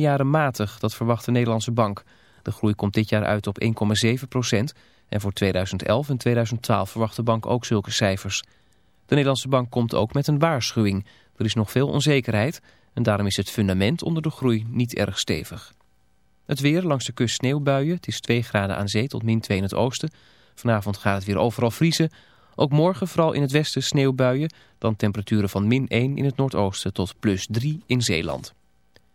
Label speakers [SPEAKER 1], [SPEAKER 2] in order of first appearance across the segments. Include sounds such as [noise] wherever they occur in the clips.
[SPEAKER 1] jaren matig, dat verwacht de Nederlandse bank. De groei komt dit jaar uit op 1,7 procent. En voor 2011 en 2012 verwacht de bank ook zulke cijfers. De Nederlandse bank komt ook met een waarschuwing. Er is nog veel onzekerheid en daarom is het fundament onder de groei niet erg stevig. Het weer, langs de kust sneeuwbuien. Het is 2 graden aan zee tot min 2 in het oosten. Vanavond gaat het weer overal vriezen. Ook morgen vooral in het westen sneeuwbuien. Dan temperaturen van min 1 in het noordoosten tot plus 3 in Zeeland.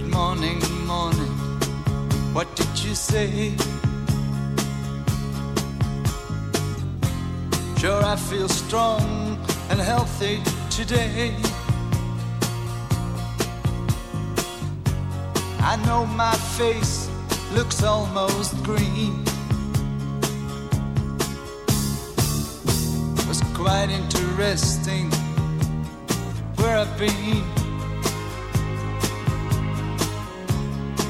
[SPEAKER 2] Good morning, morning. What did you say? Sure, I feel strong and healthy today. I know my face looks almost green. Was quite interesting where I've been.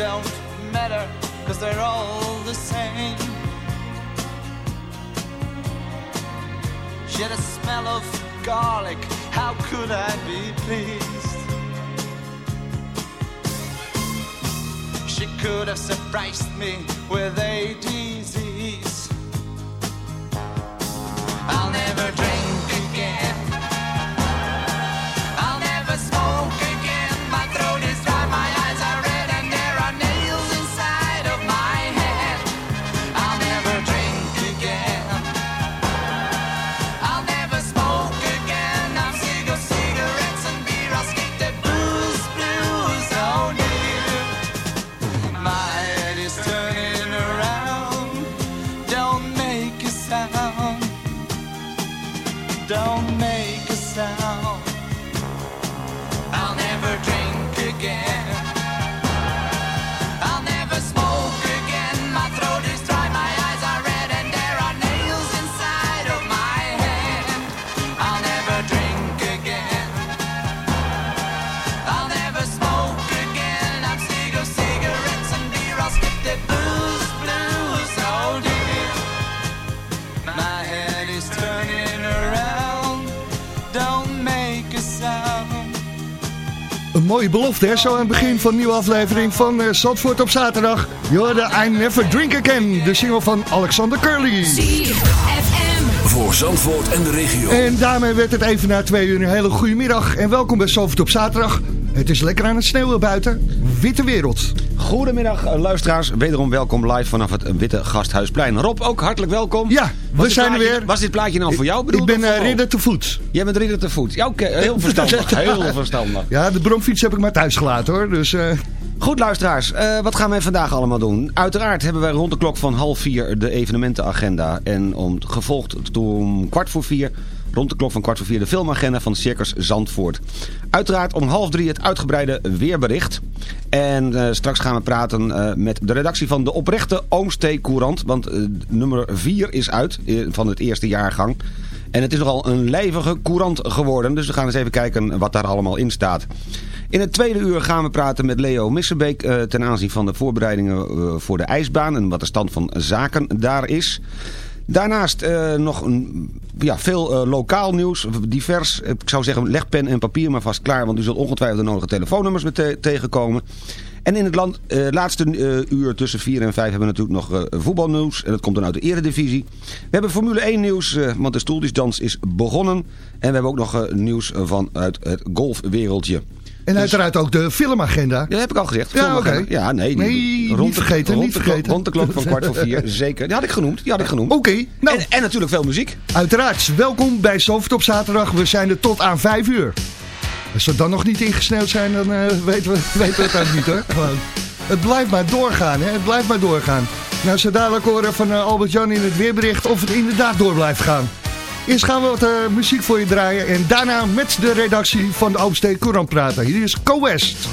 [SPEAKER 2] don't matter, cause they're all the same. She had a smell of garlic, how could I be pleased? She could have surprised me with a disease. I'll never
[SPEAKER 3] mooie belofte, hè? Zo aan het begin van een nieuwe aflevering van eh, Zandvoort op zaterdag. Je hoorde I Never Drink Again, de single van Alexander Curly.
[SPEAKER 4] Voor Zandvoort en de regio.
[SPEAKER 3] En daarmee werd het even na twee uur een hele goede middag. En welkom bij Zandvoort op zaterdag. Het is lekker aan het sneeuwen buiten. Witte wereld.
[SPEAKER 5] Goedemiddag eh, luisteraars, wederom welkom live vanaf het Witte Gasthuisplein. Rob, ook hartelijk welkom.
[SPEAKER 3] Ja, we zijn er
[SPEAKER 5] plaatje-
[SPEAKER 3] weer.
[SPEAKER 5] Was dit plaatje nou voor jou
[SPEAKER 3] Ik
[SPEAKER 5] bedoeld?
[SPEAKER 3] ben
[SPEAKER 5] of voor
[SPEAKER 3] eh, ridder te voet.
[SPEAKER 5] Jij bent ridder te voet. Ja, oké, heel [laughs] verstandig. heel verstandig.
[SPEAKER 3] Ja, de bromfiets heb ik maar thuis gelaten hoor. Dus eh,
[SPEAKER 5] Goed luisteraars, eh, wat gaan wij vandaag allemaal doen? Uiteraard hebben wij rond de klok van half vier de evenementenagenda. En om, gevolgd om kwart voor vier, rond de klok van kwart voor vier, de filmagenda van Circus Zandvoort. Uiteraard om half drie het uitgebreide weerbericht. En eh, straks gaan we praten eh, met de redactie van de oprechte Oomstee Courant. Want eh, nummer vier is uit van het eerste jaargang. En het is nogal een lijvige courant geworden. Dus we gaan eens even kijken wat daar allemaal in staat. In het tweede uur gaan we praten met Leo Missenbeek ten aanzien van de voorbereidingen voor de ijsbaan en wat de stand van zaken daar is. Daarnaast eh, nog een, ja, veel eh, lokaal nieuws, divers. Ik zou zeggen, leg pen en papier maar vast klaar, want u zult ongetwijfeld de nodige telefoonnummers tegenkomen. En in het land, eh, laatste eh, uur tussen 4 en 5 hebben we natuurlijk nog eh, voetbalnieuws. En dat komt dan uit de eredivisie. We hebben Formule 1 nieuws, eh, want de stoeltjesdans is begonnen. En we hebben ook nog eh, nieuws vanuit het golfwereldje.
[SPEAKER 3] En uiteraard ook de filmagenda.
[SPEAKER 5] Dat heb ik al gezegd.
[SPEAKER 3] Ja, oké.
[SPEAKER 5] Ja, nee. die-
[SPEAKER 3] Nee,
[SPEAKER 5] rond
[SPEAKER 3] niet
[SPEAKER 5] de-
[SPEAKER 3] vergeten,
[SPEAKER 5] rond
[SPEAKER 3] niet
[SPEAKER 5] de
[SPEAKER 3] vergeten.
[SPEAKER 5] Rond de klok van kwart voor vier, [laughs] zeker. Die had ik genoemd. Die had ik genoemd.
[SPEAKER 3] Oké, nou.
[SPEAKER 5] En, en natuurlijk veel muziek.
[SPEAKER 3] Uiteraard, welkom bij Zandvoort op zaterdag. We zijn er tot aan 5 uur. Als we dan nog niet ingesneeuwd zijn, dan eh, weten, we, [laughs] weten we het ook niet hoor. Gewoon. Het blijft maar doorgaan, hè? het blijft maar doorgaan. Nou, zo dadelijk horen van eh, Albert-Jan in het weerbericht of het inderdaad door blijft gaan. Eerst gaan we wat eh, muziek voor je draaien en daarna met de redactie van de Oomstee Courant praten. Hier is Co West.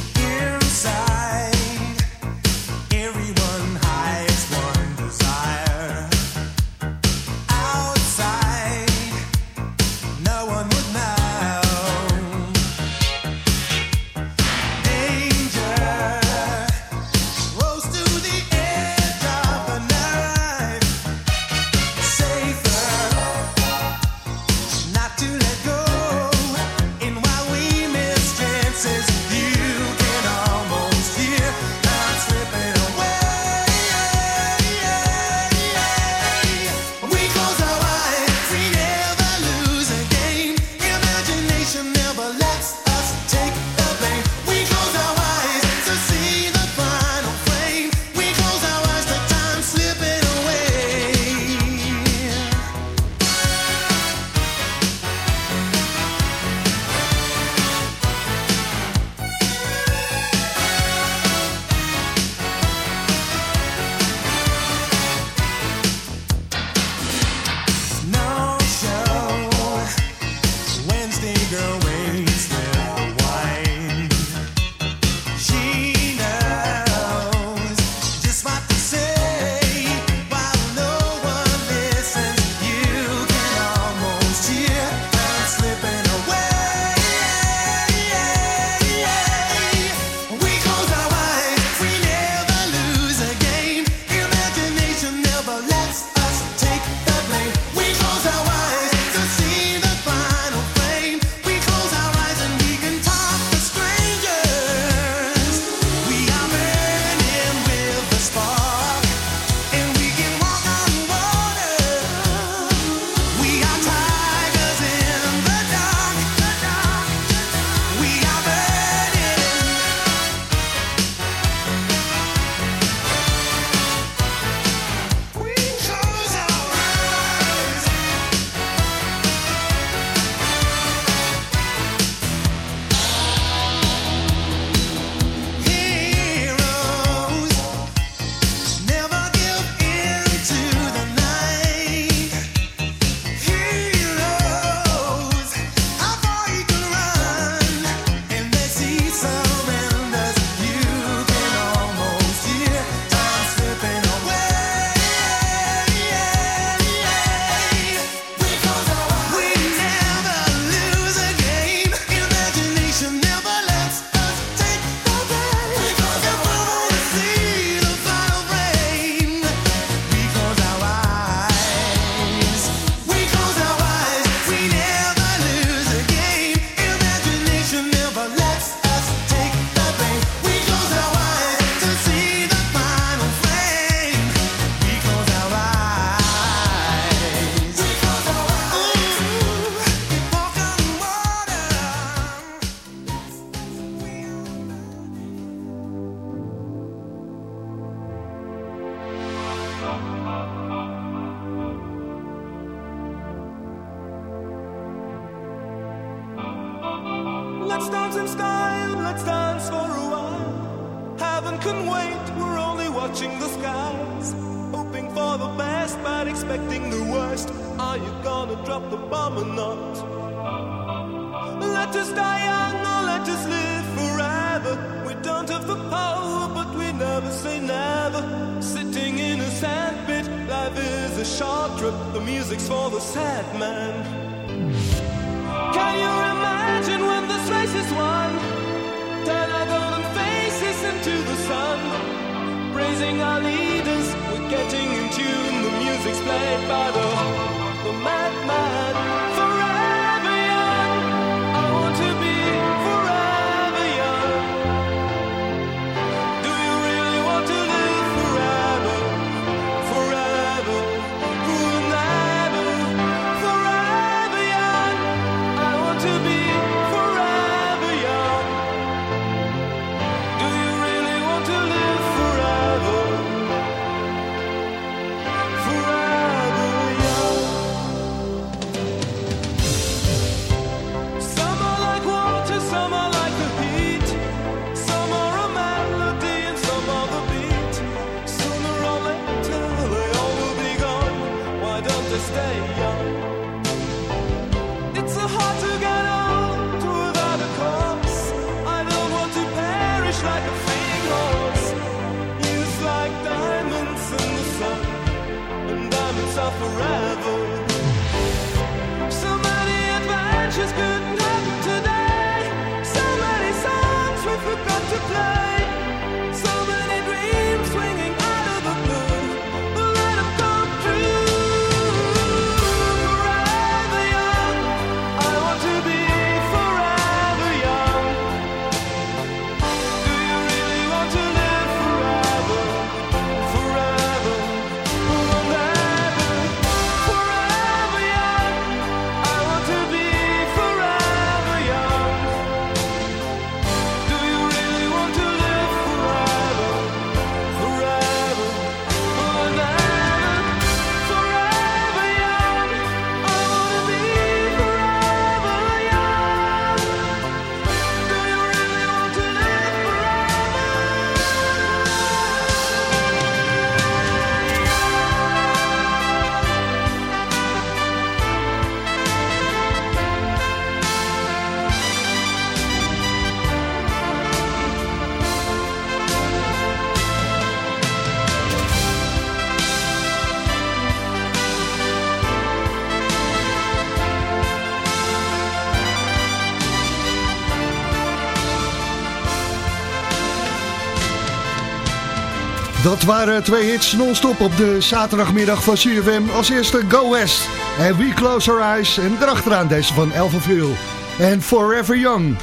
[SPEAKER 3] Waren twee hits non-stop op de zaterdagmiddag van CFM. Als eerste Go West en We Close Our Eyes. En erachteraan deze van Elvenville. En Forever Young.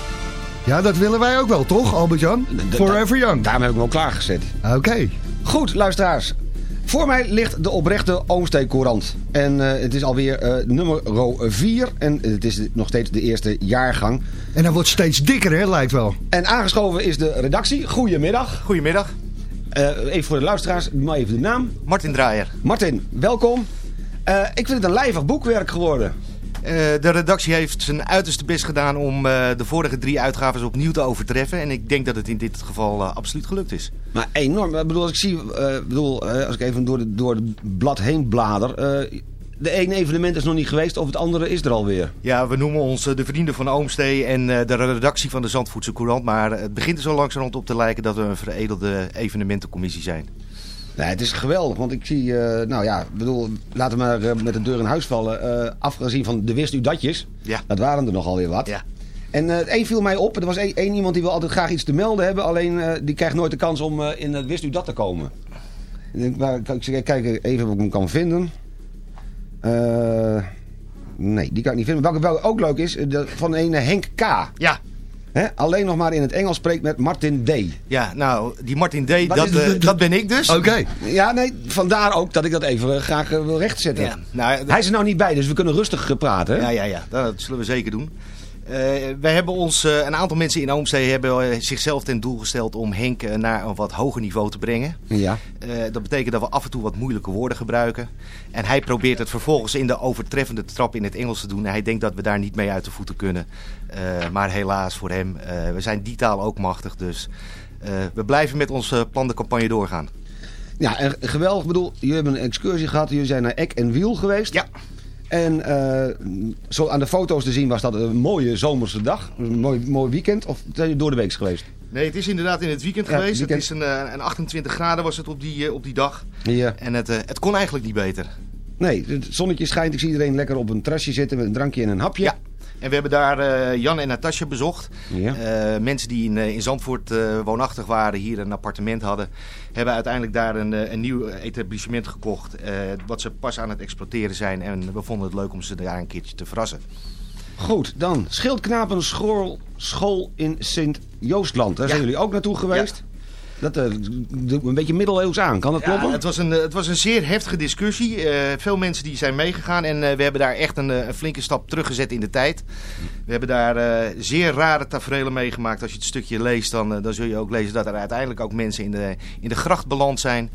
[SPEAKER 3] Ja, dat willen wij ook wel, toch, Albert-Jan? Forever Young.
[SPEAKER 5] Daarom heb ik hem al klaargezet.
[SPEAKER 3] Oké.
[SPEAKER 5] Goed, luisteraars. Voor mij ligt de oprechte Oomstee Courant. En eh, het is alweer eh, nummer 4. En het is nog steeds de eerste jaargang.
[SPEAKER 3] En dat wordt steeds dikker, hè, lijkt wel.
[SPEAKER 5] En aangeschoven is de redactie. Goedemiddag.
[SPEAKER 6] Goedemiddag.
[SPEAKER 5] Eh, even voor de luisteraars, maar even de naam.
[SPEAKER 6] Martin Draaier.
[SPEAKER 5] Martin, welkom. Eh, ik vind het een lijvig boekwerk geworden.
[SPEAKER 6] Eh, de redactie heeft zijn uiterste best gedaan om de vorige drie uitgaves opnieuw te overtreffen. En ik denk dat het in dit geval absoluut gelukt is.
[SPEAKER 5] Maar enorm. Ik bedoel, als ik zie, bedoel, als ik even door, de, door het blad heen blader. Eh, de ene evenement is nog niet geweest, of het andere is er alweer.
[SPEAKER 6] Ja, we noemen ons eh, de vrienden van Oomstee en eh, de redactie van de Zandvoortse Courant. Maar het begint er zo langzamerhand op te lijken dat we een veredelde evenementencommissie zijn.
[SPEAKER 5] Nee, het is geweldig, want ik zie, eh, nou ja, ik bedoel, laten we maar eh, met de deur in huis vallen. Eh, afgezien van de wist u datjes,
[SPEAKER 6] Ja.
[SPEAKER 5] dat waren er nogal weer wat.
[SPEAKER 6] Ja.
[SPEAKER 5] En eh één viel mij op, er was één, iemand die wil altijd graag iets te melden hebben, alleen eh, die krijgt nooit de kans om eh, in het wist u dat te komen. Ik denk, maar, ik zeg, kijk even of ik hem kan vinden. Eh, nee, die kan ik niet vinden. Welke wel ook leuk is, eh, de, van een Henk K.
[SPEAKER 6] Ja.
[SPEAKER 5] Hè? Alleen nog maar in het Engels spreekt met Martin D.
[SPEAKER 6] Ja, nou, die Martin D, dat, eh, dat ben ik dus.
[SPEAKER 5] Ja, nee, vandaar ook dat ik dat even graag wil rechtzetten.
[SPEAKER 6] Ja, nou,
[SPEAKER 5] Hij is er nou niet bij, dus we kunnen rustig praten. hè?
[SPEAKER 6] Ja, ja, ja, dat zullen we zeker doen. Eh, wij hebben ons, eh, een aantal mensen in Oomstee hebben eh, zichzelf ten doel gesteld om Henk naar een wat hoger niveau te brengen.
[SPEAKER 5] Ja.
[SPEAKER 6] Dat betekent dat we af en toe wat moeilijke woorden gebruiken. En hij probeert het vervolgens in de overtreffende trap in het Engels te doen. En hij denkt dat we daar niet mee uit de voeten kunnen. Maar helaas voor hem, we zijn die taal ook machtig. Dus we blijven met ons eh, plan de campagne doorgaan.
[SPEAKER 5] Ja, geweldig. Ik bedoel, jullie hebben een excursie gehad. Jullie zijn naar Eck en Wiel geweest.
[SPEAKER 6] Ja.
[SPEAKER 5] En eh, zo aan de foto's te zien was dat een mooie zomerse dag. Een mooi, mooi weekend. Of zijn jullie door de week geweest?
[SPEAKER 6] Nee, het is inderdaad in het weekend
[SPEAKER 5] Ja,
[SPEAKER 6] geweest.
[SPEAKER 5] weekend.
[SPEAKER 6] Het is een, eh, een 28 graden was het op die, eh, op die dag.
[SPEAKER 5] Ja.
[SPEAKER 6] En het, eh, het kon eigenlijk niet beter.
[SPEAKER 5] Nee, het zonnetje schijnt. Ik zie iedereen lekker op een terrasje zitten met een drankje en een hapje.
[SPEAKER 6] Ja. En we hebben daar eh, Jan en Natasja bezocht.
[SPEAKER 5] Ja.
[SPEAKER 6] Eh, mensen die in, eh, in Zandvoort woonachtig waren, hier een appartement hadden, hebben uiteindelijk daar een, een nieuw etablissement gekocht. wat ze pas aan het exploiteren zijn. En we vonden het leuk om ze daar een keertje te verrassen.
[SPEAKER 5] Goed, dan Schildknapen school, school in Sint-Joostland. Daar zijn jullie ook naartoe geweest. Dat doet me een beetje middeleeuws aan. Kan dat
[SPEAKER 6] Ja,
[SPEAKER 5] kloppen?
[SPEAKER 6] het, was een, eh, het was een zeer heftige discussie. Eh, veel mensen die zijn meegegaan en we hebben daar echt een, een flinke stap teruggezet in de tijd. We hebben daar zeer rare tafereelen meegemaakt. Als je het stukje leest, dan, dan zul je ook lezen dat er uiteindelijk ook mensen in de, in de gracht beland zijn.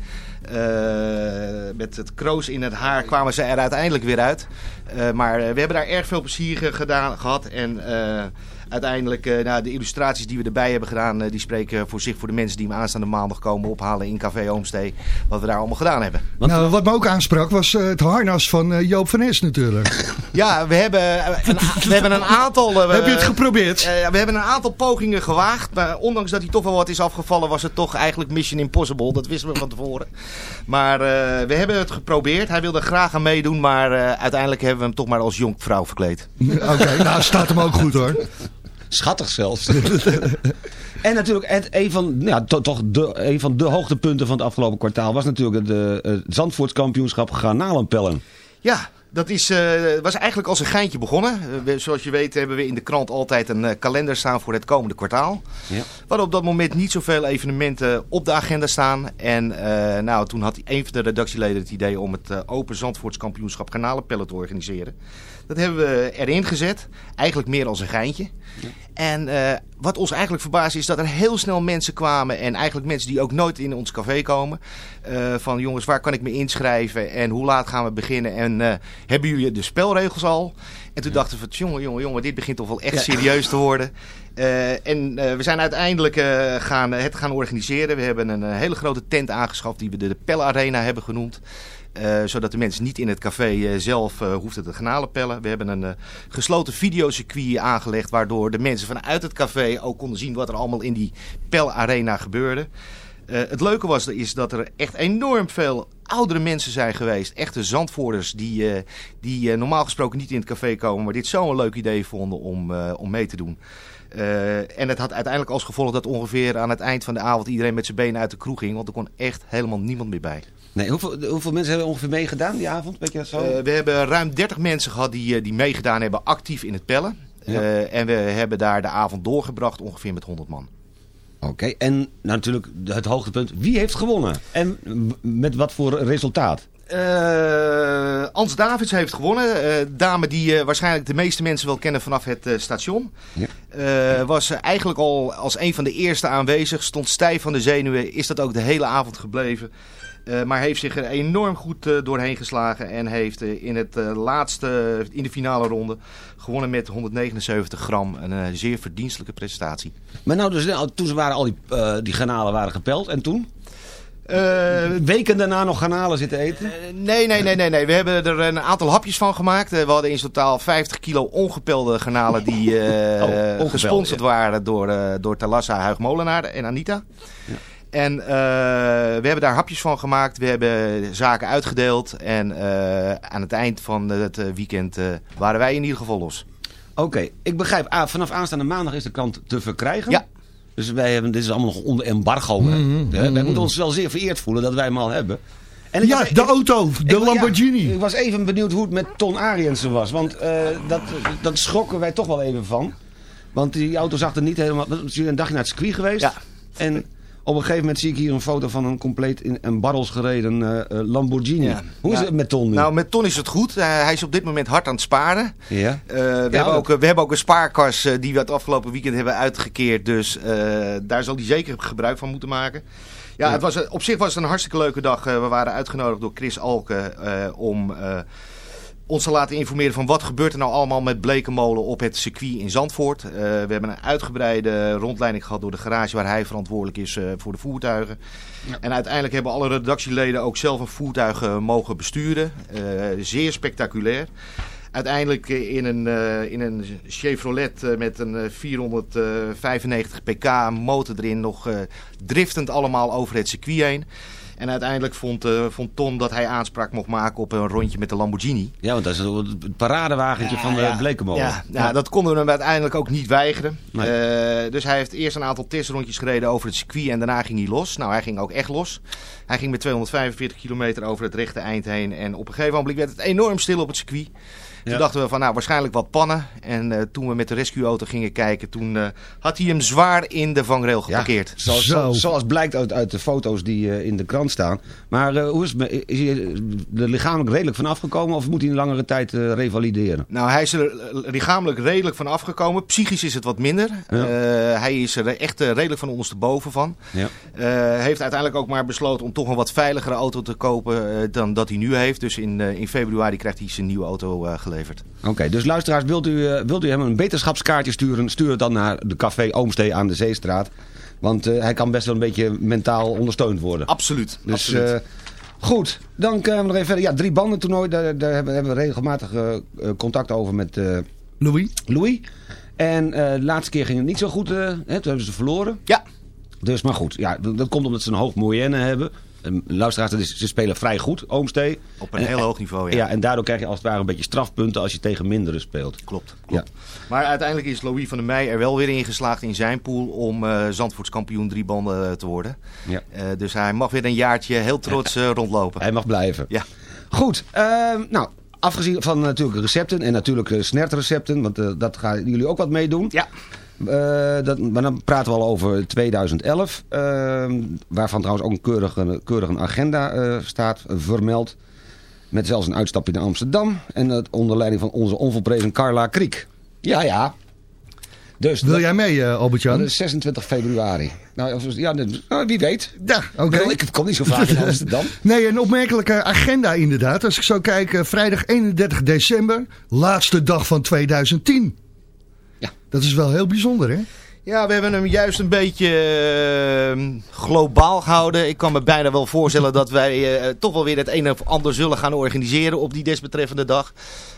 [SPEAKER 6] Met het kroos in het haar kwamen ze er uiteindelijk weer uit. Maar we hebben daar erg veel plezier ge- gedaan, gehad. En uiteindelijk, eh, nou, de illustraties die we erbij hebben gedaan, eh, die spreken voor zich voor de mensen die me aanstaande maandag komen ophalen in Café Oomstee. Wat we daar allemaal gedaan hebben.
[SPEAKER 3] nou, wat me ook aansprak was eh, het harnas van eh, Joop van Es natuurlijk. [laughs]
[SPEAKER 6] Ja, we hebben, een, we hebben een aantal... eh,
[SPEAKER 3] Heb je het geprobeerd?
[SPEAKER 6] eh, we hebben een aantal pogingen gewaagd. Maar ondanks dat hij toch wel wat is afgevallen, was het toch eigenlijk Mission Impossible. Dat wisten we van tevoren. Maar eh, we hebben het geprobeerd. Hij wilde graag aan meedoen, maar eh, uiteindelijk hebben we hem toch maar als jonkvrouw verkleed.
[SPEAKER 3] Oké, nou staat hem ook goed hoor.
[SPEAKER 5] Schattig zelfs. [laughs] en natuurlijk, het, een, van, ja, to- toch de, een van de hoogtepunten van het afgelopen kwartaal... was natuurlijk het, eh, het Zandvoortskampioenschap Garnalenpellen.
[SPEAKER 6] Ja, dat is, eh, was eigenlijk als een geintje begonnen. Eh, zoals je weet hebben we in de krant altijd een eh, kalender staan voor het komende kwartaal.
[SPEAKER 5] Ja.
[SPEAKER 6] Op dat moment niet zoveel evenementen op de agenda staan. En nou, toen had een van de redactieleden het idee om het Open Zandvoortskampioenschap Garnalenpellen te organiseren. Dat hebben we erin gezet. Eigenlijk meer als een geintje. En eh, wat ons eigenlijk verbaasde is dat er heel snel mensen kwamen. En eigenlijk mensen die ook nooit in ons café komen. eh, van jongens, waar kan ik me inschrijven? En hoe laat gaan we beginnen? En eh, hebben jullie de spelregels al? En toen dachten we, van, jongen, jongen, jongen, dit begint toch wel echt
[SPEAKER 5] Ja.
[SPEAKER 6] serieus te worden. En we zijn uiteindelijk gaan, het gaan organiseren. We hebben een hele grote tent aangeschaft die we de, de Pelle Arena hebben genoemd. Eh, zodat de mensen niet in het café eh, zelf eh, hoefden te granalen pellen. We hebben een gesloten videocircuit aangelegd. Waardoor de mensen vanuit het café ook konden zien wat er allemaal in die Pel Arena gebeurde. Het leuke was is dat er echt enorm veel oudere mensen zijn geweest. Echte zandvoerders die, die normaal gesproken niet in het café komen. Maar dit zo'n leuk idee vonden om, om mee te doen. En het had uiteindelijk als gevolg dat ongeveer aan het eind van de avond iedereen met zijn benen uit de kroeg ging. Want er kon echt helemaal niemand meer bij.
[SPEAKER 5] Nee, hoeveel, hoeveel mensen hebben ongeveer meegedaan die avond? Weet je dat zo?
[SPEAKER 6] Eh, we hebben ruim 30 mensen gehad die, eh, die meegedaan hebben actief in het pellen.
[SPEAKER 5] Ja.
[SPEAKER 6] Eh, en we hebben daar de avond doorgebracht ongeveer met 100 man.
[SPEAKER 5] Oké, en nou, natuurlijk het hoogtepunt. Wie heeft gewonnen? En met wat voor resultaat?
[SPEAKER 6] Eh Ans Davids heeft gewonnen. Dame die waarschijnlijk de meeste mensen wel kennen vanaf het station.
[SPEAKER 5] Ja.
[SPEAKER 6] Was eigenlijk al als een van de eerste aanwezig. Stond stijf van de zenuwen. Is dat ook de hele avond gebleven. Eh, maar heeft zich er enorm goed eh, doorheen geslagen. En heeft eh, in het laatste, in de finale ronde, gewonnen met 179 gram. Een zeer verdienstelijke prestatie.
[SPEAKER 5] Maar nou, dus, nou, toen ze waren al die, die garnalen waren gepeld. En toen? Weken daarna nog garnalen zitten eten?
[SPEAKER 6] Nee, nee, nee, nee, nee. We hebben er een aantal hapjes van gemaakt. We hadden in totaal 50 kilo ongepelde garnalen die
[SPEAKER 5] Oh, ongepeld,
[SPEAKER 6] gesponsord
[SPEAKER 5] ja.
[SPEAKER 6] waren door, door Talassa, Huig Molenaar en Anita. En eh, we hebben daar hapjes van gemaakt. We hebben zaken uitgedeeld. En eh, aan het eind van het eh, weekend eh, waren wij in ieder geval los.
[SPEAKER 5] Oké, ik begrijp. Ah, vanaf aanstaande maandag is de krant te verkrijgen.
[SPEAKER 6] Ja.
[SPEAKER 5] Dus wij hebben, dit is allemaal nog onder embargo. Hè, Wij
[SPEAKER 3] mhm.
[SPEAKER 5] moeten ons wel zeer vereerd voelen dat wij hem al hebben. En
[SPEAKER 3] Ja,
[SPEAKER 5] was-
[SPEAKER 3] de
[SPEAKER 5] ik-
[SPEAKER 3] auto, de
[SPEAKER 5] ik- ja,
[SPEAKER 3] Lamborghini.
[SPEAKER 5] ik was even benieuwd hoe het met Ton Ariensen was. Want eh, dat, dat schrokken wij toch wel even van. Want die auto zag er niet helemaal... was jullie een dagje naar het circuit geweest?
[SPEAKER 6] Ja.
[SPEAKER 5] En Op een gegeven moment zie ik hier een foto van een compleet in een barrels gereden eh, eh, Lamborghini.
[SPEAKER 6] Ja.
[SPEAKER 5] Hoe is
[SPEAKER 6] Ja.
[SPEAKER 5] het met Ton nu?
[SPEAKER 6] Nou, met Ton is het goed. Hij is op dit moment hard aan het sparen.
[SPEAKER 5] ja?
[SPEAKER 6] Eh, we, hebben
[SPEAKER 5] dat-
[SPEAKER 6] ook, we hebben ook een spaarkas die we het afgelopen weekend hebben uitgekeerd. Dus daar zal hij zeker gebruik van moeten maken. Ja, Het was, op zich was het een hartstikke leuke dag. We waren uitgenodigd door Chris Alken om ons te laten informeren van wat gebeurt er nou allemaal met Blekenmolen op het circuit in Zandvoort. Eh, we hebben een uitgebreide rondleiding gehad door de garage waar hij verantwoordelijk is eh, voor de voertuigen. En uiteindelijk hebben alle redactieleden ook zelf een voertuig eh, mogen besturen. Zeer spectaculair. Uiteindelijk in een, in een Chevrolet met een eh, 495 pk motor erin nog driftend allemaal over het circuit heen. En uiteindelijk vond, eh, vond Ton dat hij aanspraak mocht maken op een rondje met de Lamborghini.
[SPEAKER 5] Ja, want dat is het paradewagentje van de
[SPEAKER 6] ja,
[SPEAKER 5] Blekenmolen.
[SPEAKER 6] Ja, ja, dat konden we hem uiteindelijk ook niet weigeren.
[SPEAKER 5] Nee.
[SPEAKER 6] Eh, dus hij heeft eerst een aantal testrondjes gereden over het circuit en daarna ging hij los. Nou, hij ging ook echt los. Hij ging met 245 kilometer over het rechte eind heen. En op een gegeven moment werd het enorm stil op het circuit. Toen
[SPEAKER 5] Ja.
[SPEAKER 6] dachten we van, nou, waarschijnlijk wat pannen. En eh, toen we met de rescueauto gingen kijken, toen eh, had hij hem zwaar in de vangrail geparkeerd.
[SPEAKER 5] Zoals,
[SPEAKER 3] Zo.
[SPEAKER 5] zoals blijkt uit, uit de foto's die eh, in de krant staan. Maar eh, hoe is, het met- is hij er lichamelijk redelijk van afgekomen of moet hij een langere tijd eh, revalideren?
[SPEAKER 6] Nou, hij is er lichamelijk redelijk van afgekomen. Psychisch is het wat minder.
[SPEAKER 5] Ja.
[SPEAKER 6] Eh, hij is er echt redelijk van ondersteboven van.
[SPEAKER 5] Ja.
[SPEAKER 6] Eh, heeft uiteindelijk ook maar besloten om toch een wat veiligere auto te kopen dan dat hij nu heeft. Dus in, eh, in februari krijgt hij zijn nieuwe auto eh, geleverd.
[SPEAKER 5] Oké, dus luisteraars, wilt u, eh, wilt u hem een beterschapskaartje sturen? Stuur het dan naar de café Oomstee aan de Zeestraat. Want eh, hij kan best wel een beetje mentaal ondersteund worden.
[SPEAKER 6] Absoluut.
[SPEAKER 5] Dus
[SPEAKER 6] absoluut.
[SPEAKER 5] eh, goed, dan kunnen we nog even verder. Ja, drie banden toernooi, daar, daar hebben, we regelmatig contact over met
[SPEAKER 3] Louis?
[SPEAKER 5] Louis. En de laatste keer ging het niet zo goed, hè, toen hebben ze verloren.
[SPEAKER 6] Ja.
[SPEAKER 5] Dus, maar goed, ja, dat dat komt omdat ze een hoog moyenne hebben. En luisteraars, dat is, ze spelen vrij goed, Oomstee.
[SPEAKER 6] Op een
[SPEAKER 5] En-
[SPEAKER 6] heel hoog niveau, ja.
[SPEAKER 5] Ja, en daardoor krijg je als het ware een beetje strafpunten als je tegen mindere speelt.
[SPEAKER 6] Klopt, klopt. Maar uiteindelijk is Louis van der Meij er wel weer in geslaagd in zijn pool om eh Zandvoorts kampioen drie banden eh, te worden.
[SPEAKER 5] Ja.
[SPEAKER 6] Eh, dus hij mag weer een jaartje heel trots [laughs] rondlopen.
[SPEAKER 5] Hij mag blijven.
[SPEAKER 6] Ja.
[SPEAKER 5] Goed, ehm, nou, afgezien van natuurlijk recepten en natuurlijk uh, snertrecepten, want dat gaan jullie ook wat meedoen.
[SPEAKER 6] Ja.
[SPEAKER 5] Eh, dat, maar dan praten we al over 2011, ehm, waarvan trouwens ook een keurige, keurige agenda eh, staat eh, vermeld. Met zelfs een uitstapje naar Amsterdam en dat onder leiding van onze onvolprezen Carla Kriek. Ja, ja. Dus
[SPEAKER 3] Wil
[SPEAKER 5] dat-
[SPEAKER 3] jij mee, eh, Albert-Jan?
[SPEAKER 5] dat is 26 februari. Nou, of- ja, nou, wie weet.
[SPEAKER 3] Ja, oké.
[SPEAKER 5] Ik, ik kom niet zo vaak in Amsterdam. [laughs]
[SPEAKER 3] Nee, een opmerkelijke agenda inderdaad. Als ik zo kijk, vrijdag 31 december, laatste dag van 2010. Dat is wel heel bijzonder, hè?
[SPEAKER 6] Ja, we hebben hem juist een beetje eh, globaal gehouden. Ik kan me bijna wel voorstellen dat wij eh, toch wel weer het een of ander zullen gaan organiseren op die desbetreffende dag.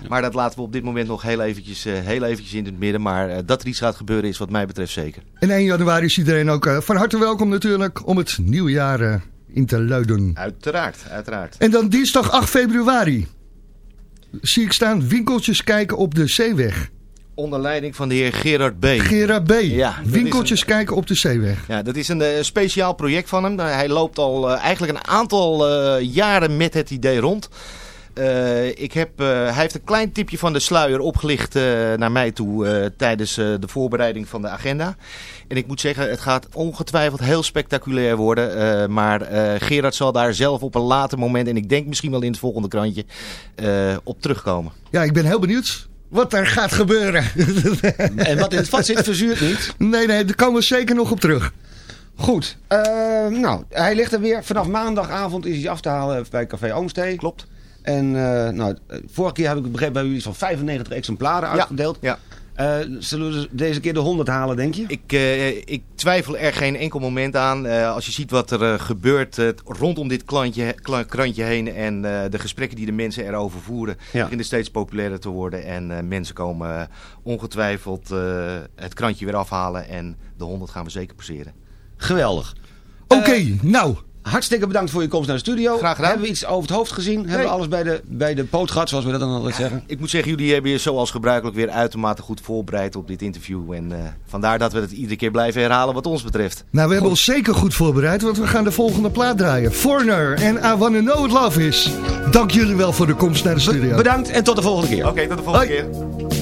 [SPEAKER 6] Maar dat laten we op dit moment nog heel eventjes, eh, heel eventjes in het midden. Maar eh, dat er iets gaat gebeuren is wat mij betreft zeker.
[SPEAKER 3] En 1 januari is iedereen ook eh, van harte welkom natuurlijk om het nieuwjaar eh, in te luiden.
[SPEAKER 6] Uiteraard, uiteraard.
[SPEAKER 3] En dan dinsdag 8 februari. Zie ik staan, winkeltjes kijken op de zeeweg.
[SPEAKER 6] Onder leiding van de heer Gerard B.
[SPEAKER 3] Gerard B.
[SPEAKER 6] Ja,
[SPEAKER 3] winkeltjes kijken op de zeeweg.
[SPEAKER 6] Ja, dat is een eh, speciaal project van hem. Hij loopt al eh, eigenlijk een aantal eh, jaren met het idee rond. Ik heb, hij heeft een klein tipje van de sluier opgelicht naar mij toe tijdens de voorbereiding van de agenda. En ik moet zeggen, het gaat ongetwijfeld heel spectaculair worden. maar Gerard zal daar zelf op een later moment, en ik denk misschien wel in het volgende krantje, op terugkomen.
[SPEAKER 3] Ja, ik ben heel benieuwd wat er gaat gebeuren. [laughs]
[SPEAKER 5] En wat in het vat zit, verzuurt niet.
[SPEAKER 3] Nee, nee, daar komen we zeker nog op terug.
[SPEAKER 5] Goed, eh, nou, hij ligt er weer. Vanaf maandagavond is hij af te halen bij Café Oomstee.
[SPEAKER 6] Klopt.
[SPEAKER 5] En uh, nou, vorige keer heb ik begrepen, hebben jullie van 95 exemplaren uitgedeeld.
[SPEAKER 6] Ja.
[SPEAKER 5] Uh, zullen we deze keer de 100 halen, denk je?
[SPEAKER 6] Ik, uh, ik twijfel er geen enkel moment aan. Uh, als je ziet wat er gebeurt rondom dit klantje, krantje heen en de gesprekken die de mensen erover voeren, ja. beginnen steeds populairder te worden. En mensen komen ongetwijfeld het krantje weer afhalen en de 100 gaan we zeker passeren.
[SPEAKER 5] Geweldig.
[SPEAKER 3] Oké, okay, nou...
[SPEAKER 5] Hartstikke bedankt voor je komst naar de studio.
[SPEAKER 6] Graag gedaan.
[SPEAKER 5] Hebben we iets over het hoofd gezien? Nee. Hebben we alles bij de, bij de poot gehad, zoals we dat dan altijd ja, zeggen?
[SPEAKER 6] Ik moet zeggen, jullie hebben je zoals gebruikelijk weer uitermate goed voorbereid op dit interview. En uh, vandaar dat we het iedere keer blijven herhalen wat ons betreft.
[SPEAKER 3] Nou, we hebben ons zeker goed voorbereid, want we gaan de volgende plaat draaien. Foreigner en I Wanna Know What Love Is. Dank jullie wel voor de komst naar de studio.
[SPEAKER 5] Bedankt en tot de volgende keer.
[SPEAKER 6] Oké, okay, tot de volgende
[SPEAKER 3] Hoi.
[SPEAKER 6] keer.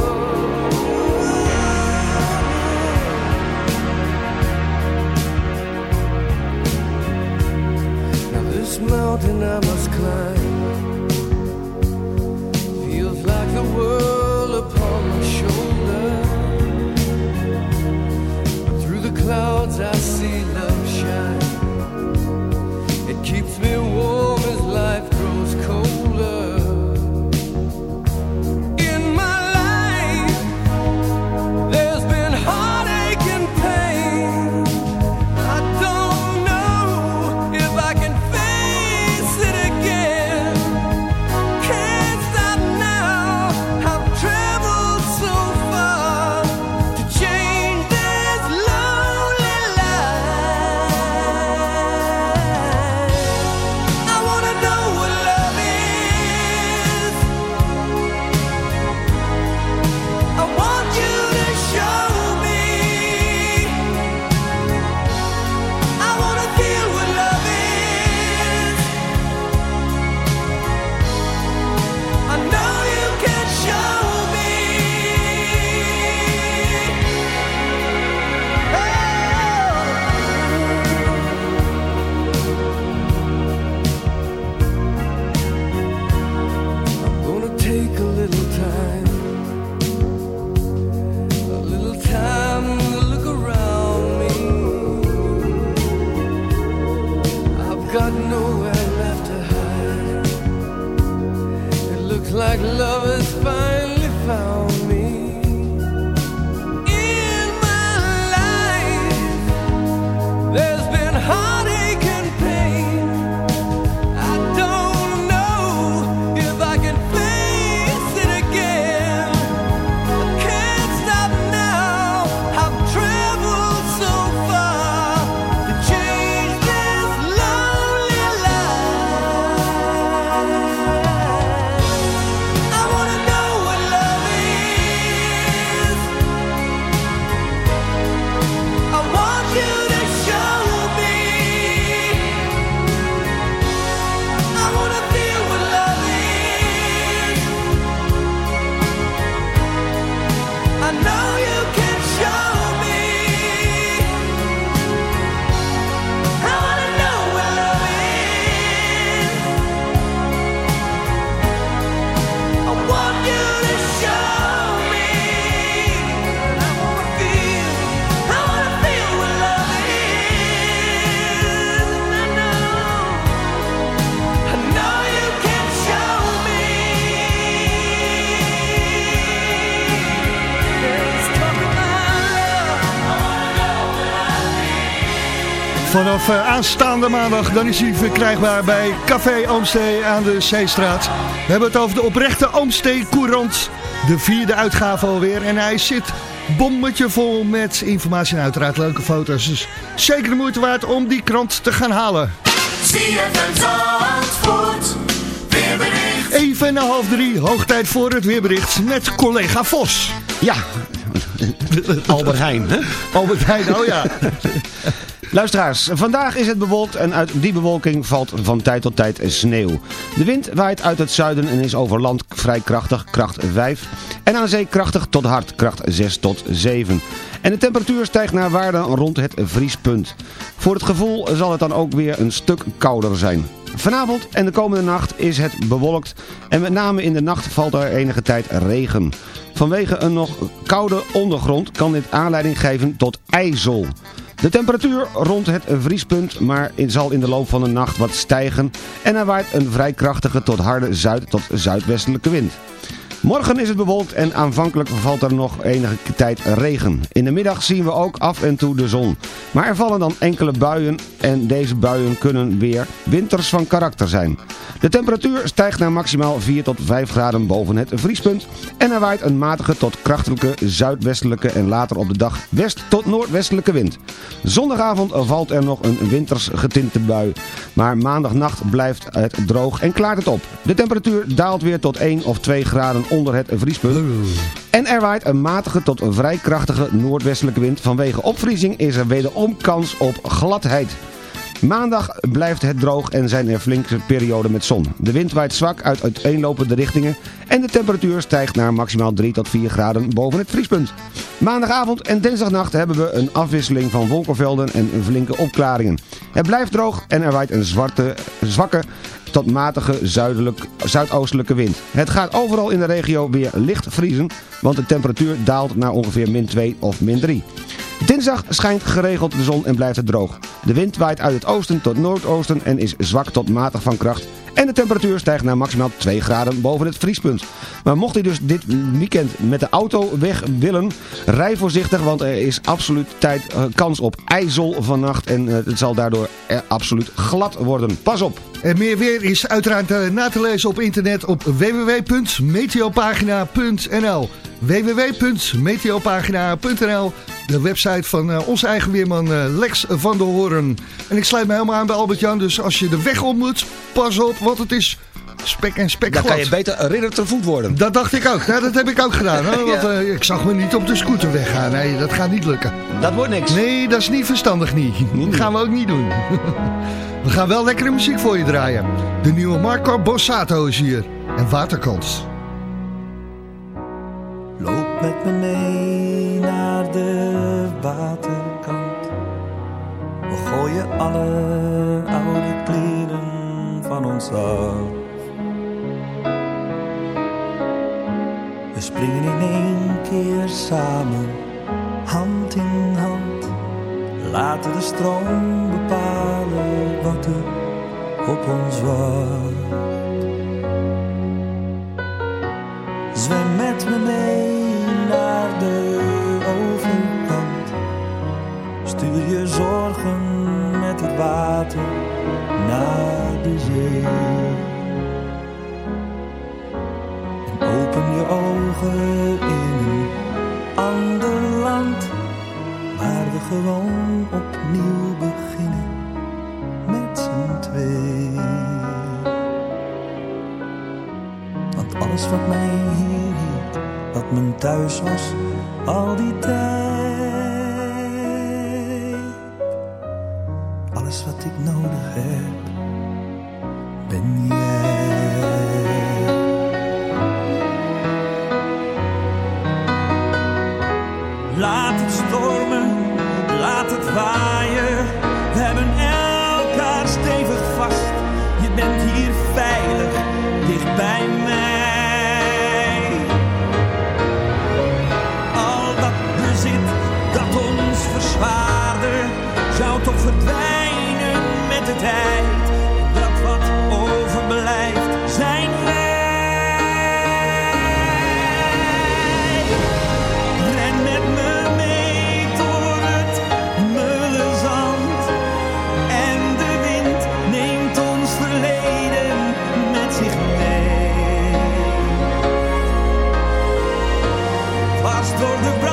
[SPEAKER 7] mountain I must climb feels like the world upon my shoulder. Through the clouds I see
[SPEAKER 3] Vanaf eh, aanstaande maandag dan is hij verkrijgbaar bij Café Oomstee aan de Zeestraat. We hebben het over de oprechte Oomstee Courant. De vierde uitgave alweer. En hij zit bommetje vol met informatie en uiteraard leuke foto's. Dus zeker de moeite waard om die krant te gaan halen.
[SPEAKER 8] Zandvoort, weerbericht.
[SPEAKER 3] Even na half drie, hoog tijd voor het weerbericht met collega Vos.
[SPEAKER 5] Ja, Albert Heijn. Hè?
[SPEAKER 3] Albert Heijn, oh ja. [laughs]
[SPEAKER 5] Luisteraars, vandaag is het bewolkt en uit die bewolking valt van tijd tot tijd sneeuw. De wind waait uit het zuiden en is over land vrij krachtig, kracht 5. En aan zee krachtig tot hard, kracht 6 tot 7. En de temperatuur stijgt naar waarde rond het vriespunt. Voor het gevoel zal het dan ook weer een stuk kouder zijn. Vanavond en de komende nacht is het bewolkt en met name in de nacht valt er enige tijd regen. Vanwege een nog koude ondergrond kan dit aanleiding geven tot ijzel. De temperatuur rond het vriespunt, maar zal in de loop van de nacht wat stijgen en er waait een vrij krachtige tot harde zuid- tot zuidwestelijke wind. Morgen is het bewolkt en aanvankelijk valt er nog enige tijd regen. In de middag zien we ook af en toe de zon. Maar er vallen dan enkele buien en deze buien kunnen weer winters van karakter zijn. De temperatuur stijgt naar maximaal 4 tot 5 graden boven het vriespunt en er waait een matige tot krachtige zuidwestelijke en later op de dag west tot noordwestelijke wind. Zondagavond valt er nog een winters getinte bui, maar maandagnacht blijft het droog en klaart het op. De temperatuur daalt weer tot 1 of 2 graden onder het vriespunt. En er waait een matige tot een vrij krachtige noordwestelijke wind. Vanwege opvriezing is er wederom kans op gladheid. Maandag blijft het droog en zijn er flinke perioden met zon. De wind waait zwak uit uiteenlopende richtingen en de temperatuur stijgt naar maximaal 3 tot 4 graden boven het vriespunt. Maandagavond en dinsdagnacht hebben we een afwisseling van wolkenvelden en flinke opklaringen. Het blijft droog en er waait een zwarte, zwakke tot matige zuidelijk, zuidoostelijke wind. Het gaat overal in de regio weer licht vriezen, want de temperatuur daalt naar ongeveer min 2 of min 3. Dinsdag schijnt geregeld de zon en blijft het droog. De wind waait uit het oosten tot noordoosten en is zwak tot matig van kracht. En de temperatuur stijgt naar maximaal 2 graden boven het vriespunt. Maar mocht u dus dit weekend met de auto weg willen, rij voorzichtig, want er is absoluut tijd, eh, kans op ijzel vannacht. En eh, het zal daardoor er absoluut glad worden. Pas op!
[SPEAKER 3] En meer weer is uiteraard eh, na te lezen op internet op www.meteopagina.nl www.meteopagina.nl De website van eh, onze eigen weerman eh, Lex van der Hoorn. En ik sluit me helemaal aan bij Albert-Jan, dus als je de weg op moet, pas op, want het is spek en spek
[SPEAKER 5] Dan
[SPEAKER 3] glad.
[SPEAKER 5] kan je beter ridder te voet worden.
[SPEAKER 3] Dat dacht ik ook. Nou, dat heb ik ook gedaan. [laughs] Want eh, ik zag me niet op de scooter weggaan. Nee, dat gaat niet lukken.
[SPEAKER 5] Dat wordt niks.
[SPEAKER 3] Nee, dat is niet verstandig niet. Dat gaan we ook niet doen. [laughs] We gaan wel lekkere muziek voor je draaien. De nieuwe Marco Bossato is hier. En Waterkans.
[SPEAKER 2] Loop met me mee naar de waterkant. We gooien alle oude kleren van ons af. We springen in één keer samen, hand in hand. Laten de stroom bepalen wat er op ons wacht. Zwem met me mee de overkant. Stuur je zorgen met het water naar de zee. En open je ogen in een ander land. Waar we gewoon opnieuw beginnen met z'n twee. Want alles wat mij hier wat mijn thuis was, al die tijd. Door de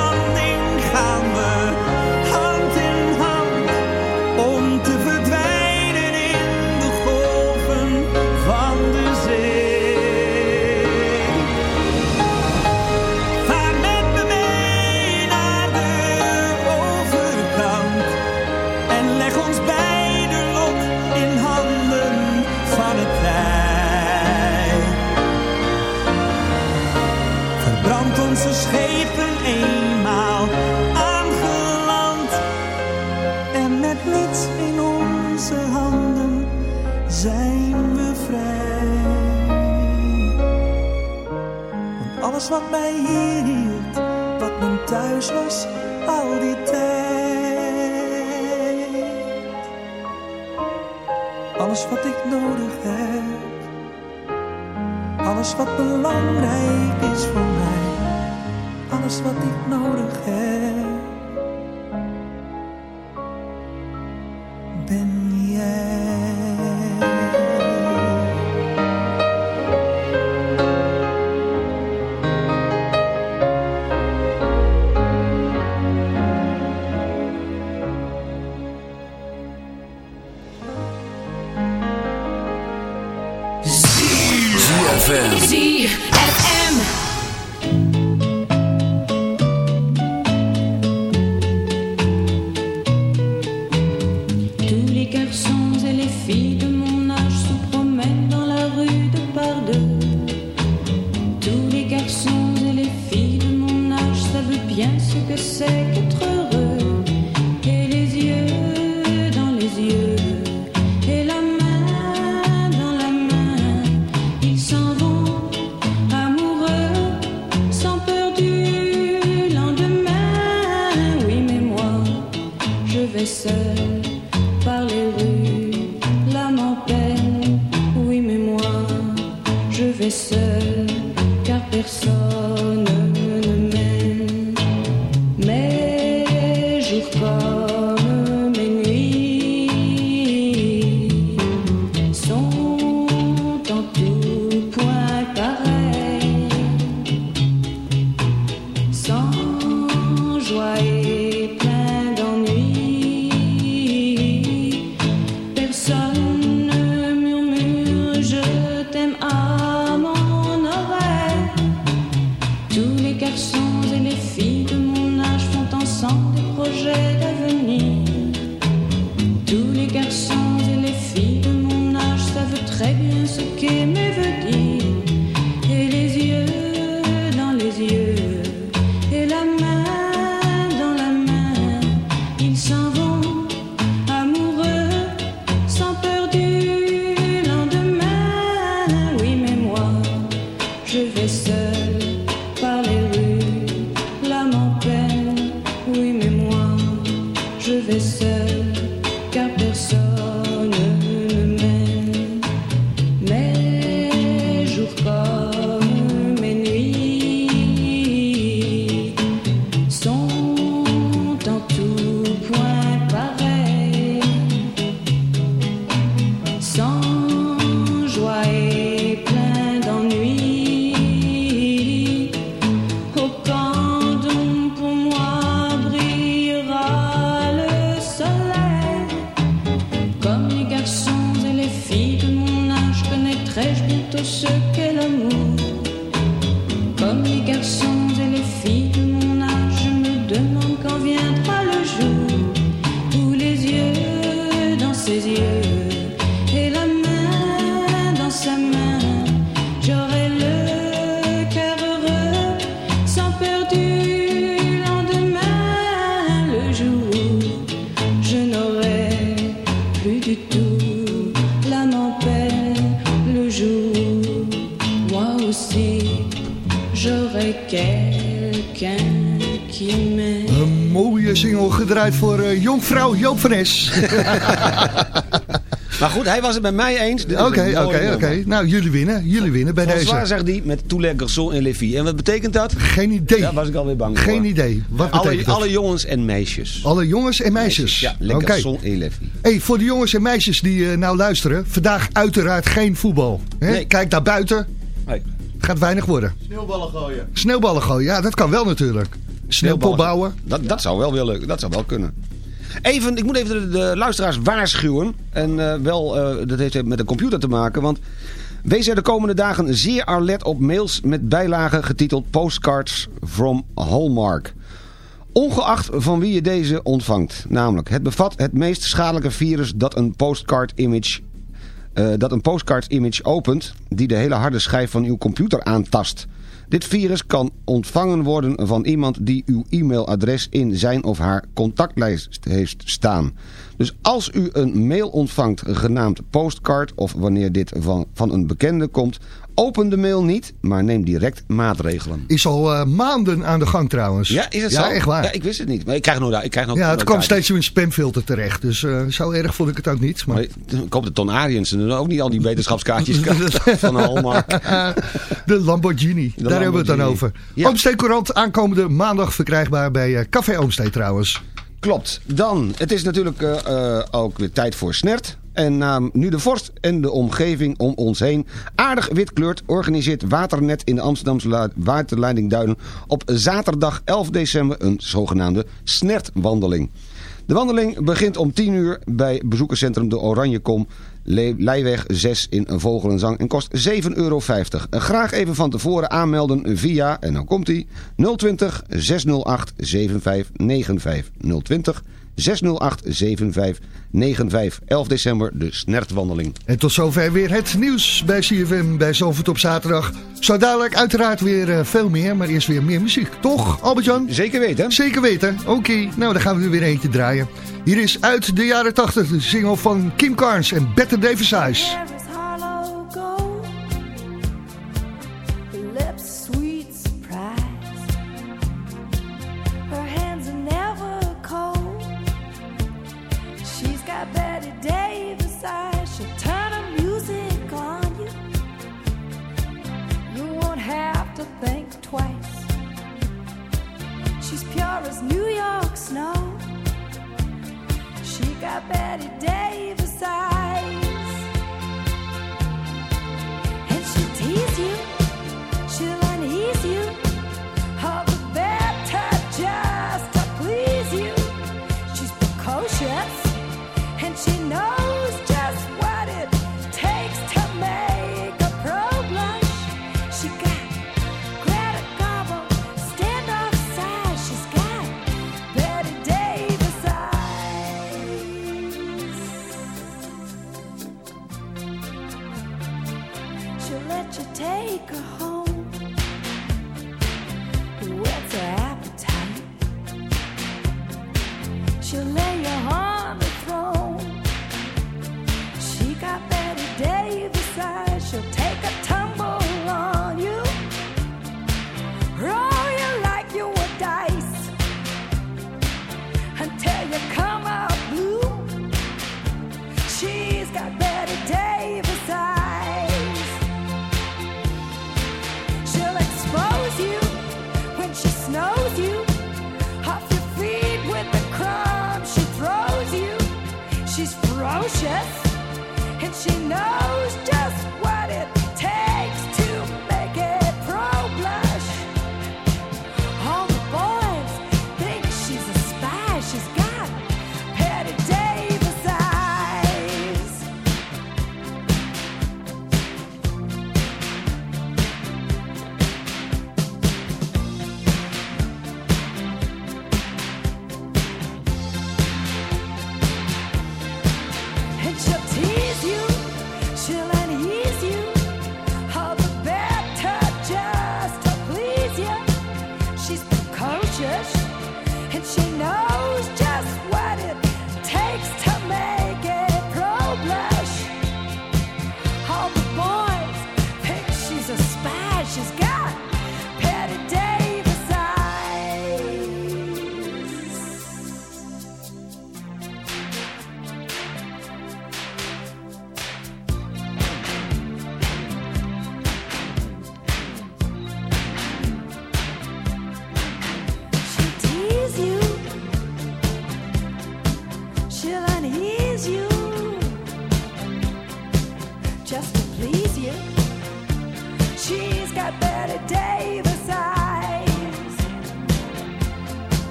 [SPEAKER 3] jonkvrouw Joop van Es. [laughs]
[SPEAKER 5] Maar goed, hij was het met mij eens.
[SPEAKER 3] Oké, oké, oké. Nou, jullie winnen. Jullie winnen bij
[SPEAKER 5] François
[SPEAKER 3] deze.
[SPEAKER 5] zegt die met Tous les garçons et les filles. En wat betekent dat?
[SPEAKER 3] Geen idee.
[SPEAKER 5] Daar was ik alweer bang voor.
[SPEAKER 3] Geen idee. Wat
[SPEAKER 5] alle,
[SPEAKER 3] betekent dat?
[SPEAKER 5] alle jongens en meisjes.
[SPEAKER 3] Alle jongens en meisjes.
[SPEAKER 5] Ja, garçons et les filles.
[SPEAKER 3] Hey, voor de jongens en meisjes die eh, nou luisteren. Vandaag uiteraard geen voetbal. Hè?
[SPEAKER 5] Nee.
[SPEAKER 3] Kijk naar buiten.
[SPEAKER 5] Nee.
[SPEAKER 3] Gaat weinig worden.
[SPEAKER 6] Sneeuwballen gooien.
[SPEAKER 3] Sneeuwballen gooien. Ja, dat kan wel natuurlijk. Sneeuwpop bouwen.
[SPEAKER 5] Dat, dat zou wel weer leuk. Dat zou wel kunnen. Even, ik moet even de, luisteraars waarschuwen. En eh, wel, eh, dat heeft met de computer te maken. Want wees er de komende dagen zeer alert op mails met bijlagen getiteld Postcards from Hallmark. Ongeacht van wie je deze ontvangt. Namelijk, het bevat het meest schadelijke virus dat een postcard image eh, dat een postcard image opent die de hele harde schijf van uw computer aantast. Dit virus kan ontvangen worden van iemand die uw e-mailadres in zijn of haar contactlijst heeft staan. Dus als u een mail ontvangt genaamd postcard of wanneer dit van, van een bekende komt, Open de mail niet, maar neem direct maatregelen.
[SPEAKER 3] Is al eh, maanden aan de gang trouwens.
[SPEAKER 5] Ja, is het
[SPEAKER 3] ja,
[SPEAKER 5] zo?
[SPEAKER 3] echt waar.
[SPEAKER 5] Ja, ik wist het niet. Maar ik krijg nog, ik krijg nog,
[SPEAKER 3] ja, het kwam steeds in een spamfilter terecht. Dus eh, zo erg vond ik het ook niet. Maar...
[SPEAKER 5] maar ik hoop dat Ton Ariens ook niet al die wetenschapskaartjes [laughs] van Hallmark. [laughs]
[SPEAKER 3] de Lamborghini, daar hebben we het dan over.
[SPEAKER 5] Ja.
[SPEAKER 3] Oomstee Courant aankomende maandag verkrijgbaar bij eh, Café Oomstee trouwens.
[SPEAKER 5] Klopt. Dan, het is natuurlijk ook weer tijd voor Snert en naam nu de vorst en de omgeving om ons heen aardig witkleurt organiseert Waternet in de Amsterdamse waterleiding Duinen op zaterdag 11 december een zogenaamde snertwandeling. De wandeling begint om 10 uur bij bezoekerscentrum De Oranjekom Leijweg 6 in Vogelenzang en kost 7,50 euro. Graag even van tevoren aanmelden via, en dan komt 020 608 7595 020 608-7595. 11 december de snertwandeling.
[SPEAKER 3] En tot zover weer het nieuws bij CFM bij Zalvoort op zaterdag. Zo dadelijk uiteraard weer eh, veel meer, maar eerst weer meer muziek. Toch, Albert-Jan?
[SPEAKER 5] Zeker weten.
[SPEAKER 3] Zeker weten. Oké, nou dan gaan we er weer eentje draaien. Hier is uit de jaren 80 de single van Kim Carnes en Better Davis Eyes.
[SPEAKER 9] tall as New York snow. She got Betty Davis eyes.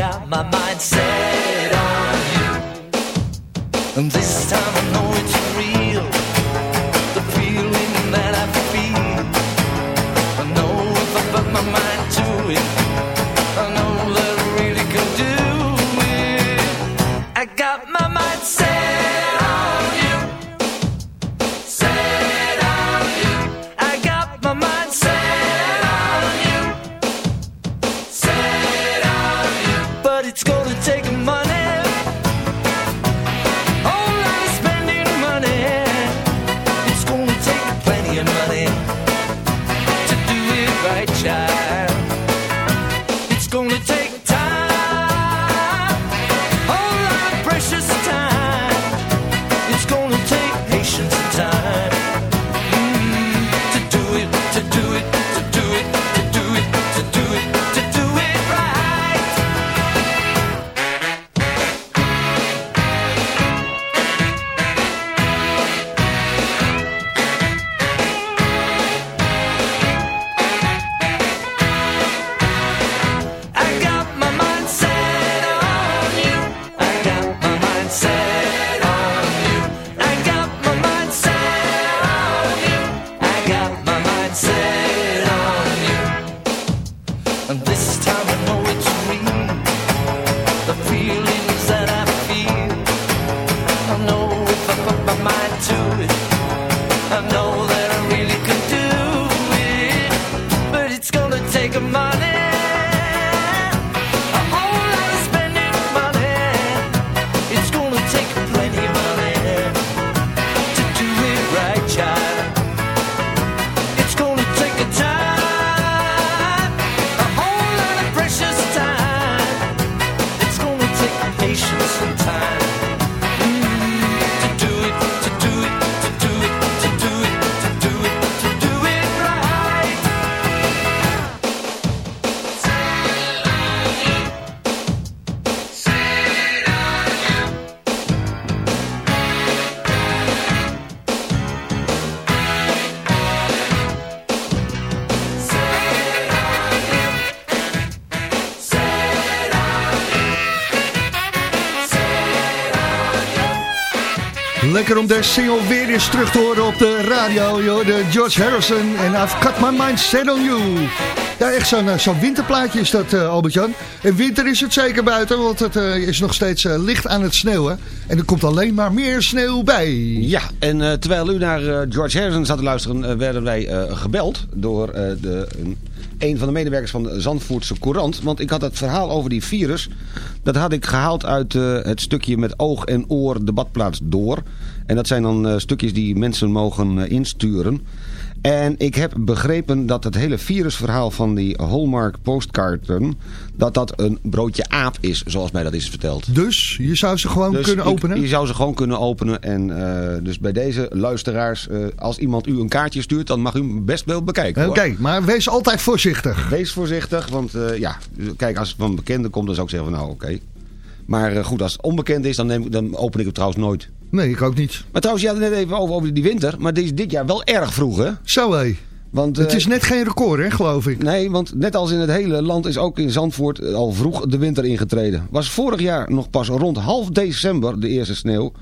[SPEAKER 10] Got my mind set on you. And this time I know it's real.
[SPEAKER 3] Lekker om de single weer eens terug te horen op de radio. De George Harrison en I've cut my mind set on you. Ja, echt zo'n eh, zo'n winterplaatje is dat, eh, Albert-Jan. En winter is het zeker buiten, want het eh, is nog steeds licht aan het sneeuwen. En er komt alleen maar meer sneeuw bij.
[SPEAKER 5] Ja, en terwijl u naar George Harrison zat te luisteren, werden wij gebeld door de, een van de medewerkers van de Zandvoortse Courant. Want ik had het verhaal over die virus, dat had ik gehaald uit eh, het stukje met oog en oor de badplaats door. En dat zijn dan eh, stukjes die mensen mogen eh, insturen. En ik heb begrepen dat het hele virusverhaal van die Hallmark postkaarten... dat dat een broodje aap is, zoals mij dat is verteld.
[SPEAKER 3] Dus je zou ze gewoon
[SPEAKER 5] Dus
[SPEAKER 3] kunnen
[SPEAKER 5] ik-
[SPEAKER 3] openen?
[SPEAKER 5] Je zou ze gewoon kunnen openen. En eh, dus bij deze luisteraars, eh, als iemand u een kaartje stuurt... dan mag u hem best wel bekijken.
[SPEAKER 3] Oké, maar wees altijd voorzichtig.
[SPEAKER 5] Wees voorzichtig, want eh, ja, kijk, als het van bekende komt... dan zou ik zeggen van nou, oké. Maar goed, als het onbekend is, dan, neem, dan open ik het trouwens nooit.
[SPEAKER 3] Nee, ik ook niet.
[SPEAKER 5] Maar trouwens, je had het net even over, over die winter. Maar die is dit jaar wel erg vroeg, hè?
[SPEAKER 3] Zo hé.
[SPEAKER 5] Want,
[SPEAKER 3] Het
[SPEAKER 5] eh,
[SPEAKER 3] is net geen record, hè, geloof ik.
[SPEAKER 5] Nee, want net als in het hele land is ook in Zandvoort eh, al vroeg de winter ingetreden. Was vorig jaar nog pas rond half december de eerste sneeuw.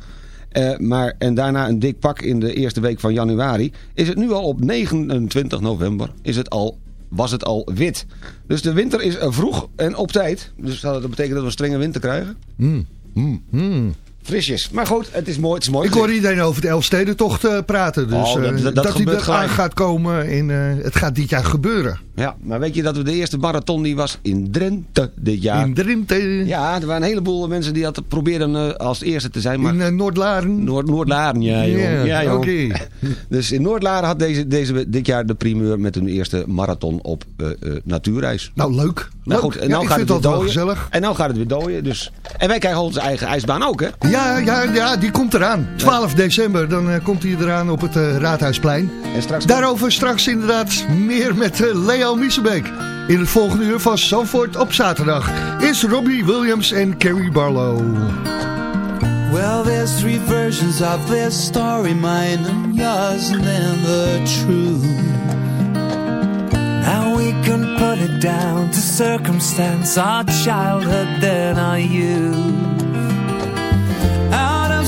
[SPEAKER 5] Eh, maar, en daarna een dik pak in de eerste week van januari. Is het nu al op 29 november is het al, was het al wit. Dus de winter is vroeg en op tijd. Dus dat betekent dat we een strenge winter krijgen.
[SPEAKER 3] Hmm, hmm, hmm.
[SPEAKER 5] Frisjes. Maar goed, het is mooi. Het is mooi
[SPEAKER 3] Ik hoor iedereen over de Elfstedentocht eh praten. Dus
[SPEAKER 5] Oh, dat-
[SPEAKER 3] eh,
[SPEAKER 5] dat- dat
[SPEAKER 3] die er aan gaat komen. En, eh, het gaat dit jaar gebeuren.
[SPEAKER 5] Ja, maar weet je dat we de eerste marathon die was in Drenthe dit jaar.
[SPEAKER 3] In Drenthe.
[SPEAKER 5] Ja, er waren een heleboel mensen die dat probeerden eh, als eerste te zijn. Maar
[SPEAKER 3] In uh, Noordlaren.
[SPEAKER 5] Noord Noordlaren, ja joh.
[SPEAKER 3] Ja,
[SPEAKER 5] Ja, joh.
[SPEAKER 3] oké. [laughs]
[SPEAKER 5] Dus in Noordlaren had deze, deze, dit jaar de primeur met hun eerste marathon op natuurreis.
[SPEAKER 3] Nou, leuk.
[SPEAKER 5] Nou
[SPEAKER 3] Leuk.
[SPEAKER 5] goed, en
[SPEAKER 3] Ja,
[SPEAKER 5] nou
[SPEAKER 3] ik
[SPEAKER 5] gaat
[SPEAKER 3] vind
[SPEAKER 5] het weer dooien.
[SPEAKER 3] gezellig.
[SPEAKER 5] En nou gaat het weer dooien. Dus. En wij krijgen onze eigen ijsbaan ook, hè?
[SPEAKER 3] Ja, ja, ja, die komt eraan. 12 december, dan eh, komt hij eraan op het eh, Raadhuisplein.
[SPEAKER 5] En straks
[SPEAKER 3] Daarover straks inderdaad meer met eh, Leo Miesebeek. In het volgende uur van Zandvoort op zaterdag is Robbie Williams en Carrie Barlow.
[SPEAKER 2] Well, there's three versions of this story mine and yours, and then the truth. Now we can put it down to circumstance, our childhood, then our youth.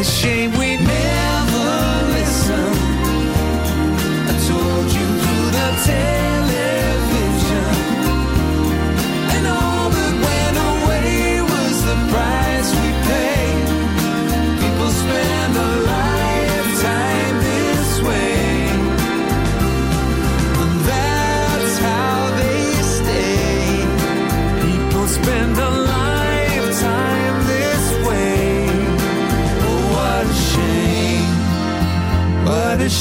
[SPEAKER 2] What a shame we never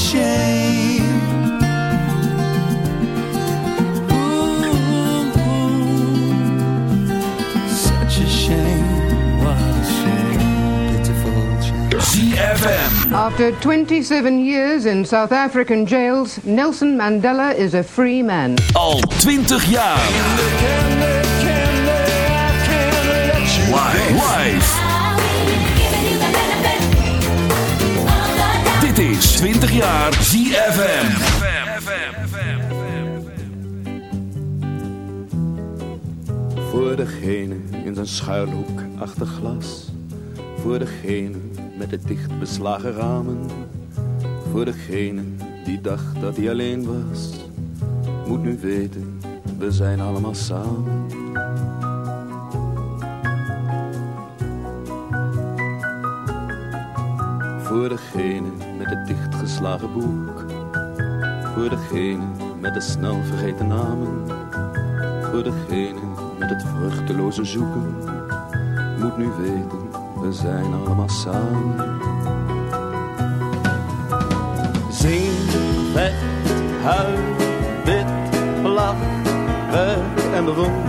[SPEAKER 2] A shame. Such a shame, what a shame, pitiful shame.
[SPEAKER 4] ZFM.
[SPEAKER 11] After 27 years in South African jails, Nelson Mandela is a free man.
[SPEAKER 4] Al 20 jaar. 20 jaar ZFM.
[SPEAKER 12] Voor degene in zijn schuilhoek achter glas. Voor degene met de dicht beslagen ramen. Voor degene die dacht dat hij alleen was. Moet nu weten, we zijn allemaal samen. Voor degene het dichtgeslagen boek. Voor degene met de snel vergeten namen. Voor degene met het vruchteloze zoeken. Moet nu weten, we zijn allemaal samen. Zing, vecht, huil, bid, lach, werk en bewonder.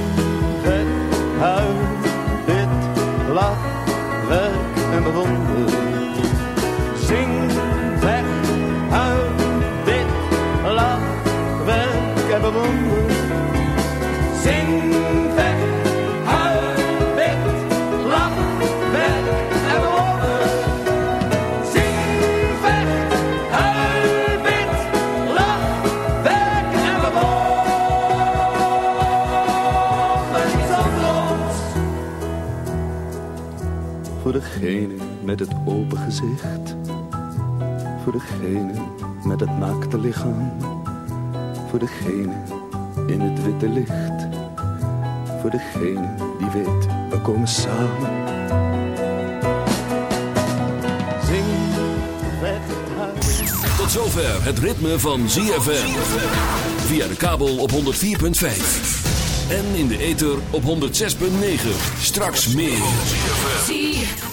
[SPEAKER 12] degene met het open gezicht. Voor degene met het naakte lichaam. Voor degene in het witte licht. Voor degene die weet, we komen samen. Zing, weg het huis.
[SPEAKER 4] Tot zover het ritme van ZFM. Via de kabel op 104.5. En in de ether op 106.9. Straks meer.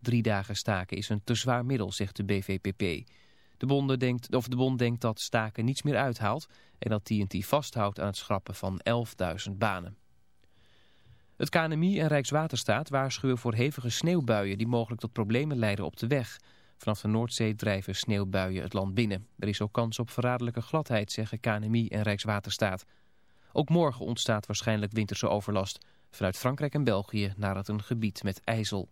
[SPEAKER 1] Drie dagen staken is een te zwaar middel, zegt de BVPP. De, bonden denkt, of de bond denkt dat staken niets meer uithaalt en dat TNT vasthoudt aan het schrappen van 11.000 banen. Het KNMI en Rijkswaterstaat waarschuwen voor hevige sneeuwbuien die mogelijk tot problemen leiden op de weg. Vanaf de Noordzee drijven sneeuwbuien het land binnen. Er is ook kans op verraderlijke gladheid, zeggen KNMI en Rijkswaterstaat. Ook morgen ontstaat waarschijnlijk winterse overlast vanuit Frankrijk en België naar het een gebied met ijzel.